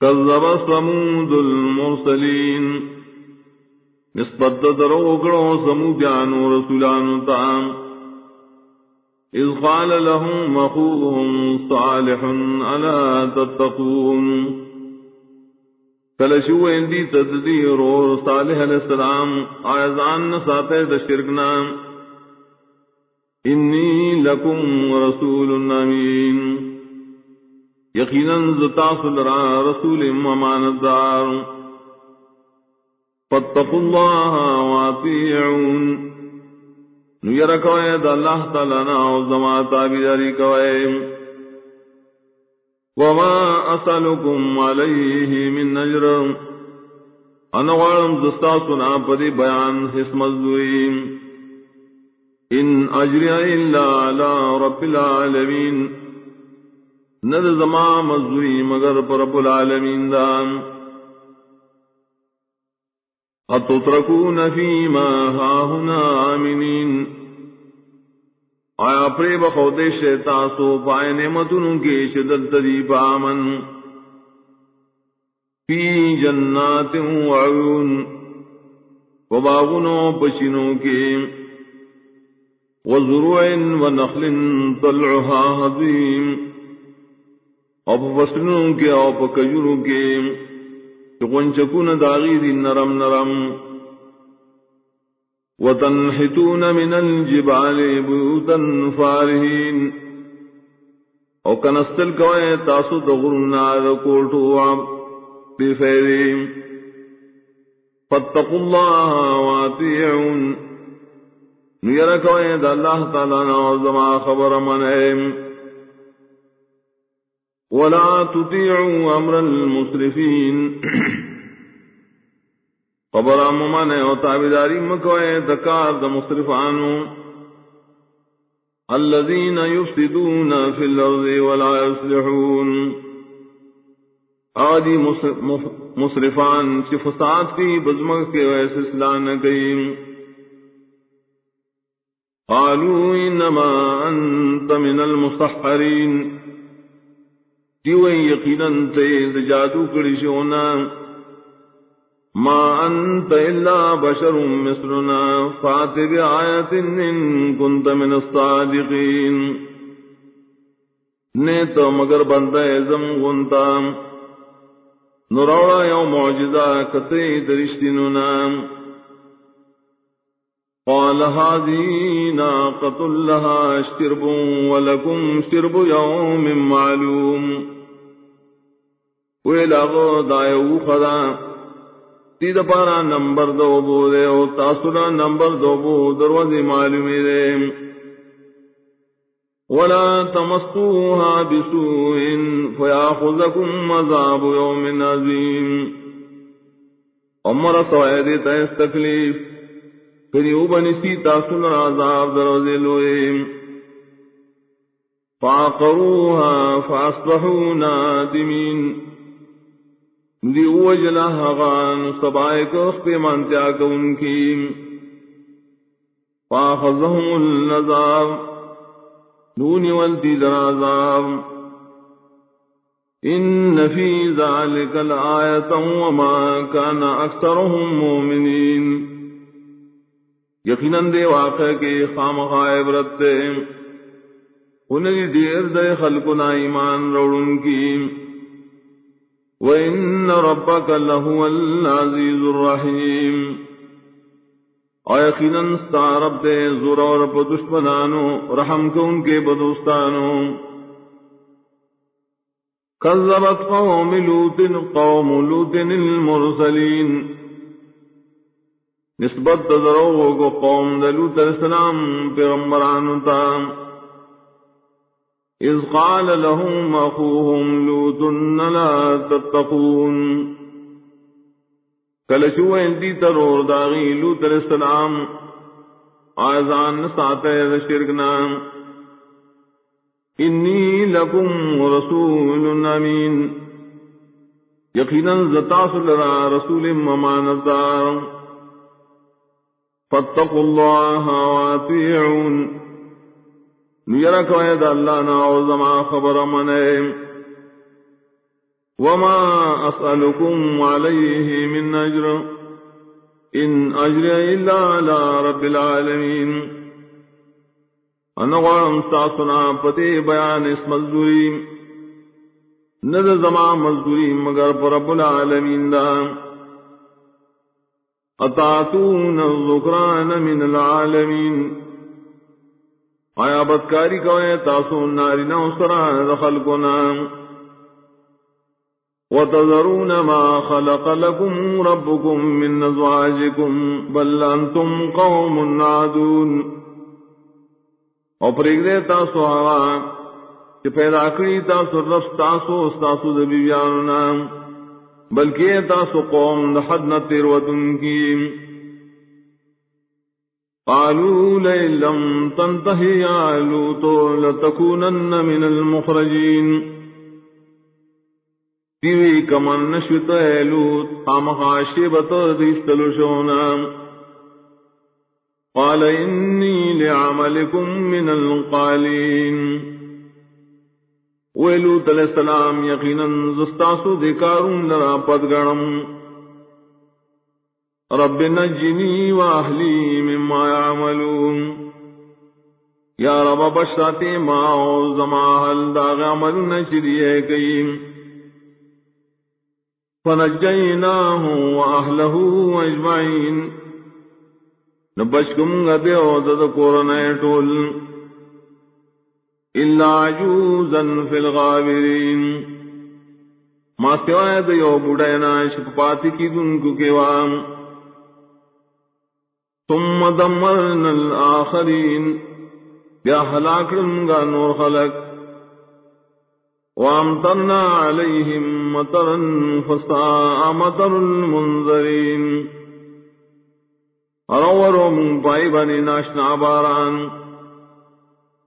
كذب سمود المرسلين. نسبت دروغرو سمودیان و رسولان تام. إذ قال لهم أخوهم صالح ألا تتقون. کلشو اندی تددیر اور صالح علیہ السلام آیزان نساتے دشرکنا انی لکم رسول امین. یقیناً زتاصل را رسول امانت دار فاتقوا اللہ واتیعون نیر کوئے دا اللہ تعالی ناو زماتا بیداری کوئے وما اسألكم علیہ من نجر انوارم زستاسنا پدی بیان حس مزدوریم ان اجری الا علی رب العالمین. ند زما مزوری مگر پر رب العالمین دان. اتترکون فیما ہاہنا آمینین آیا پری بخودے شیطاسو پائے نعمتن کے شدد تریب آمن فی جنات وعیون وباغنوں پچنوں کے. وزروع ونخل طلعها حظیم او فصلوں کے او کجروں کے چکن داغی دی نرم نرم. وتنحتون من الجبال بيوتا فارهين. او کنستل کوئے تاسو دغرنا دکوٹو عب بفیریم فاتقوا الله واتيعون نيركوئے دا اللہ تعالی نوزما خبر منہم ولا تطيعوا امر المسرفين. خبر اممان او تابداری مکوئے دکار دا مصرفانو الذين يفسدون في الارض ولا يصلحون. آدی مصرفان چی فساد کی، بزمگ کے ویس اسلام کئیم قالوا انما انت من المصحرین دیو یقیناً تیز جادو کری شونا. ما انت الا بشر مثلنا. فاتب آیت ان کنت من الصادقین. نیتا مگر بندہ ازم گنتا. نروڑا یو معجزہ کتے درشتننا قال هذه ناقة لها اشترب ولكم اشترب يوم معلوم. ویلاغو دایو خدا تید پارا نمبر دو بو دے او تاسولا نمبر دو بو دروازی معلومی دے. ولا تمسوها بسوء فياخذكم عذاب يوم عظيم عمر سوائے تیس تکلیف. پھر یو بنسی تاسولا عذاب دروازی لوئے۔ فاقروها فاصبحوا نادمين دی او اوجلا حغان سبائے کو اخپی مانتیا کو ان کی۔ فاخذهم النظام دونی والتی درازام ان فی ذالک الآیتا وما کان اکثرهم مومنین یقیناً دے واقع کے خام خائب رتے انہیں دیر دے خلقنا ایمان روڑن کی۔ وَإِنَّ رَبَّكَ لَهُوَ الْعَزِيزُ الرَّحِيمُ۔ اور یقیناً ستارب دے زور اور دشمنانو رحم کو ان کے بدوستانو۔ کذبت قوم لوت قوم لوت المرسلین۔ نسبت ذرو کو قوم دلوت السلام پیغمبرانو تام إذ قال لهم أخوهم لوط لا تتقون. کلچو اندی ترور داغی لوت علیہ السلام آزان ساتے شرکنا انی لکم رسول امین. یقینا زتاس لرا رسول ممانتار فاتقوا الله واتيعون نیرا کوئے دا اللہ نا خبر منے وما أسألكم عليه من أجر. إن أجري إلا على رب العالمين. أنا غرم ساسنا پتے بیان اس مزدوری. ند زما مزدوری مگر پر رب العالمین دا. اتاتون الذکران من العالمین آیا بدکاری کوئے، تاسو ناری نو سران دخل کو وتذرون ما خلق لكم ربكم من أزواجكم، بل أنتم قوم عادون. او پریگ تاسو آغا کہ پیدا کری، تاسو رفت تاسو استاسو دبی بیانونا بلکہ تاسو قوم دحد نتر ودن کی۔ قالوا لئن لم تنتهي يا لوط لتكونن من المخرجين تیوی کمن نشوت ایلوت خامخاشی بطر دیستلو شونا۔ قال انی لعملکم من القالین۔ ویلوت علیہ السلام یقینا زستاسو دکارون لرا پدگرم رب نجنی و اہلی مما یعملون. یا رب بشراتی ما او زماحل داغ عمل نشریے کئیم فنجيناه وأهله أجمعين نبشكم غدي وزد كورنا يتول إلا عجوزا ما سوائے دیو بڑینا شکپاتی کی دن کو کیوام ثم دمرنا الآخرين بیا ہلاکرنگا نور خلق. وامطرنا عليهم مطرا فساء مطر المنذرين اروورو من پائی بنی ناشنا باران.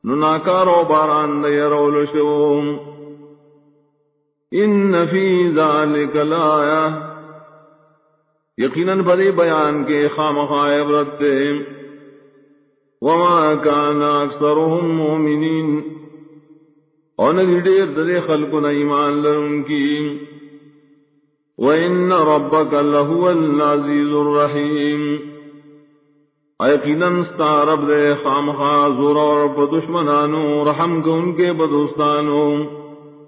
نناکارو باران دیرول شوم ان فی ذالک لایا یقیناً بڑی بیان کے خامخائے عبرت وما كان اکثرهم مؤمنین اور نہ ڈیر دے خلق نہ ایمان لرم کی. وَإِنَّ رَبَّكَ لَهُوَ الْعَزِيزُ الرَّحِيمُ. یقیناً رب دے خامخا زور اور دشمنانو رحم کو ان کے بدوستانوں